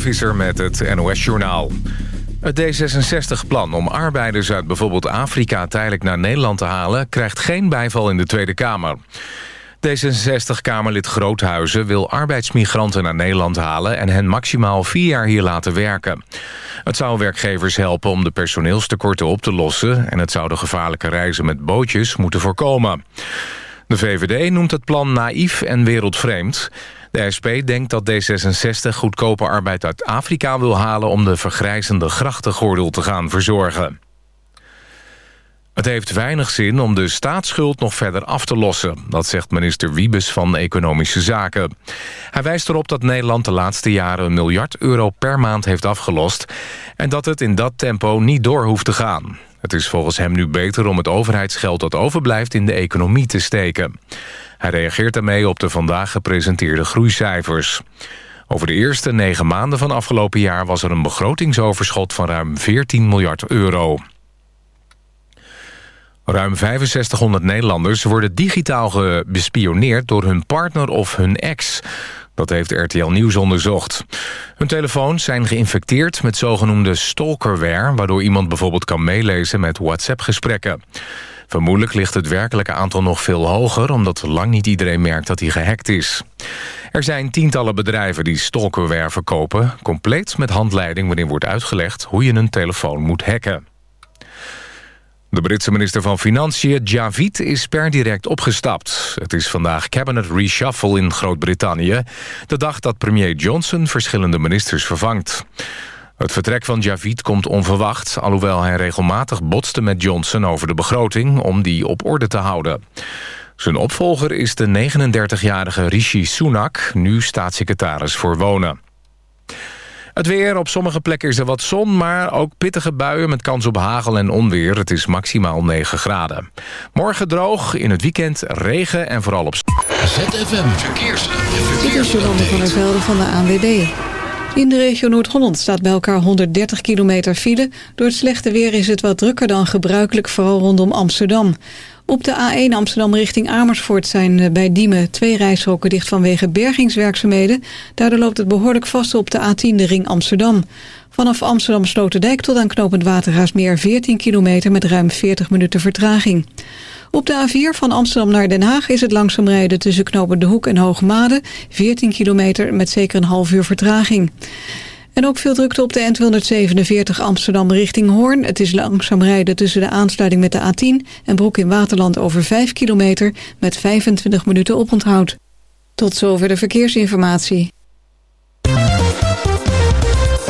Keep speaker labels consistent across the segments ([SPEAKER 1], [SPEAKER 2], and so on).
[SPEAKER 1] Visser met het NOS-journaal. Het D66-plan om arbeiders uit bijvoorbeeld Afrika tijdelijk naar Nederland te halen... krijgt geen bijval in de Tweede Kamer. D66-Kamerlid Groothuizen wil arbeidsmigranten naar Nederland halen... en hen maximaal vier jaar hier laten werken. Het zou werkgevers helpen om de personeelstekorten op te lossen... en het zou de gevaarlijke reizen met bootjes moeten voorkomen. De VVD noemt het plan naïef en wereldvreemd... De SP denkt dat D66 goedkope arbeid uit Afrika wil halen... om de vergrijzende grachtengordel te gaan verzorgen. Het heeft weinig zin om de staatsschuld nog verder af te lossen. Dat zegt minister Wiebes van Economische Zaken. Hij wijst erop dat Nederland de laatste jaren een miljard euro per maand heeft afgelost... en dat het in dat tempo niet door hoeft te gaan. Het is volgens hem nu beter om het overheidsgeld dat overblijft in de economie te steken. Hij reageert daarmee op de vandaag gepresenteerde groeicijfers. Over de eerste negen maanden van afgelopen jaar was er een begrotingsoverschot van ruim 14 miljard euro. Ruim 6500 Nederlanders worden digitaal bespioneerd door hun partner of hun ex. Dat heeft RTL Nieuws onderzocht. Hun telefoons zijn geïnfecteerd met zogenoemde stalkerware... waardoor iemand bijvoorbeeld kan meelezen met WhatsApp-gesprekken. Vermoedelijk ligt het werkelijke aantal nog veel hoger... omdat lang niet iedereen merkt dat hij gehackt is. Er zijn tientallen bedrijven die stalkerware verkopen... compleet met handleiding waarin wordt uitgelegd... hoe je een telefoon moet hacken. De Britse minister van Financiën, Javid, is per direct opgestapt. Het is vandaag cabinet reshuffle in Groot-Brittannië... de dag dat premier Johnson verschillende ministers vervangt. Het vertrek van Javid komt onverwacht... alhoewel hij regelmatig botste met Johnson over de begroting... om die op orde te houden. Zijn opvolger is de 39-jarige Rishi Sunak... nu staatssecretaris voor Wonen. Het weer, op sommige plekken is er wat zon... maar ook pittige buien met kans op hagel en onweer. Het is maximaal 9 graden. Morgen droog, in het weekend regen en vooral op...
[SPEAKER 2] ZFM Verkeers.
[SPEAKER 3] Dit is Jolande van der Velde van de ANWB. In de regio Noord-Holland staat bij elkaar 130 kilometer file. Door het slechte weer is het wat drukker dan gebruikelijk, vooral rondom Amsterdam. Op de A1 Amsterdam richting Amersfoort zijn eh, bij Diemen twee rijstroken dicht vanwege bergingswerkzaamheden. Daardoor loopt het behoorlijk vast op de A10 de ring Amsterdam. Vanaf Amsterdam Sloterdijk tot aan knopend Watergaasmeer 14 kilometer met ruim 40 minuten vertraging. Op de A4 van Amsterdam naar Den Haag is het langzaam rijden tussen knopen De Hoek en Hoogmade. 14 kilometer met zeker een half uur vertraging. En ook veel drukte op de N247 Amsterdam richting Hoorn. Het is langzaam rijden tussen de aansluiting met de A10 en Broek in Waterland over 5 kilometer met 25 minuten oponthoud. Tot zover de verkeersinformatie.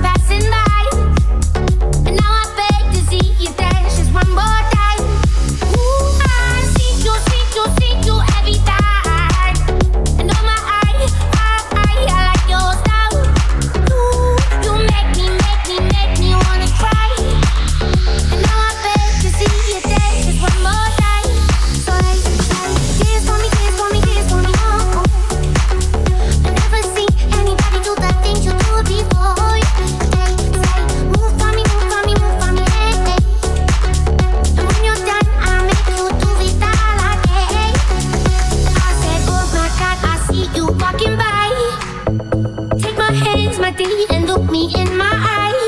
[SPEAKER 4] passing by.
[SPEAKER 5] walking by. Take my hands, my feet, and
[SPEAKER 6] look me
[SPEAKER 7] in
[SPEAKER 8] my eyes.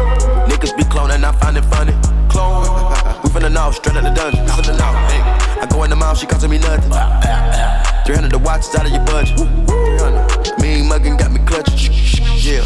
[SPEAKER 8] Know, straight out the dungeon. Know, hey. I go in the mouth, she costing me nothing. 300 the watch is out of your budget. 300. Mean muggin' got me clutching. Yeah,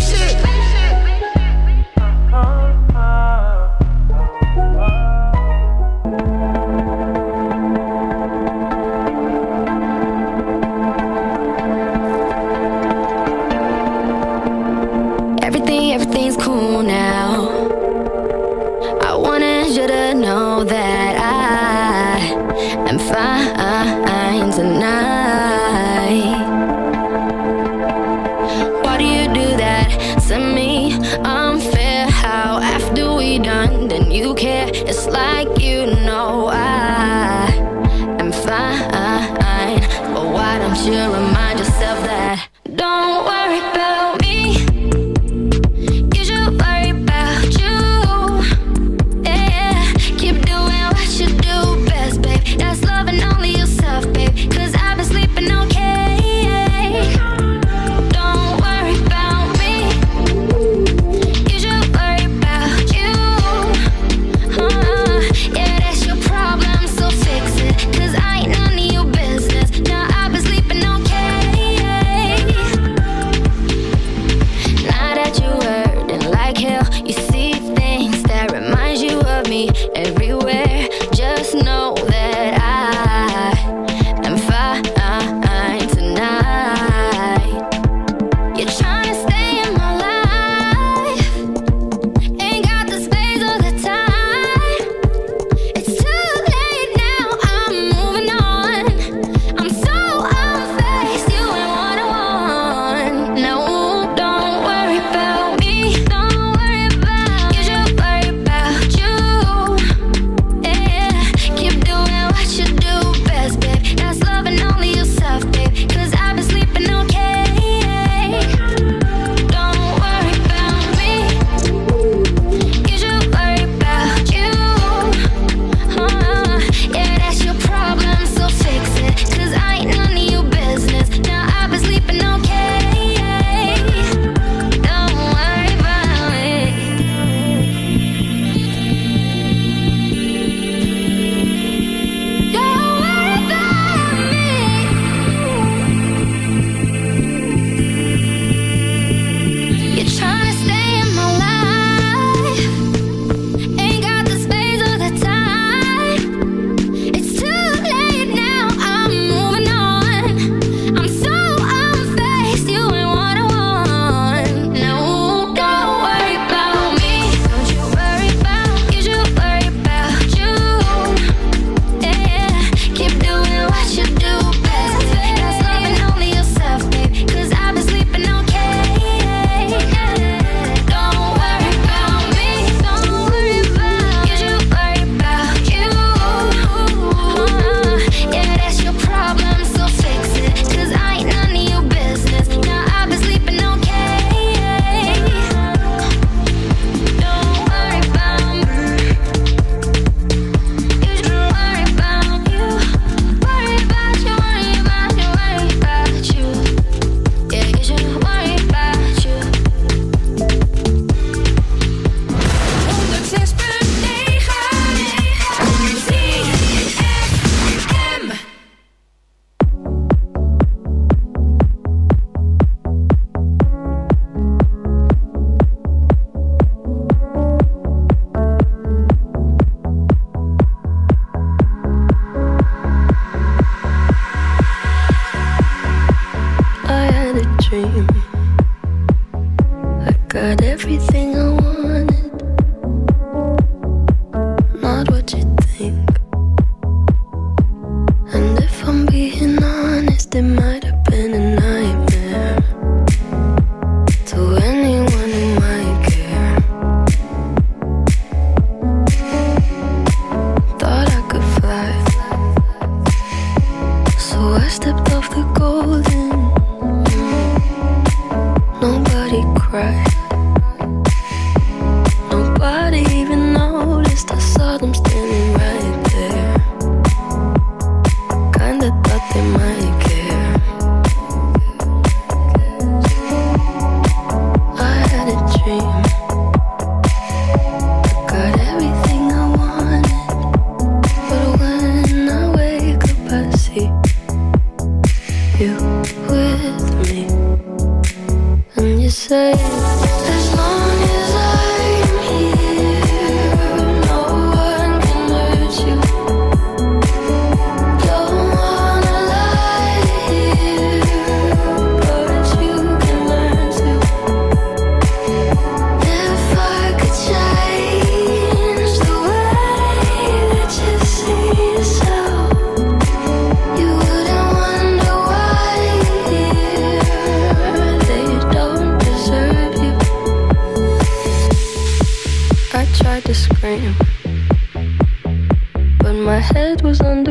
[SPEAKER 9] but my head was underwater.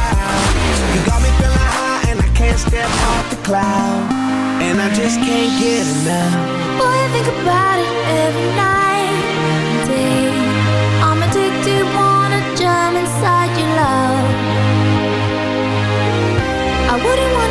[SPEAKER 10] Can't step off the cloud. And I just can't get enough.
[SPEAKER 11] Boy, I think about it every night day. I'm addicted, wanna jump inside your love. I wouldn't wanna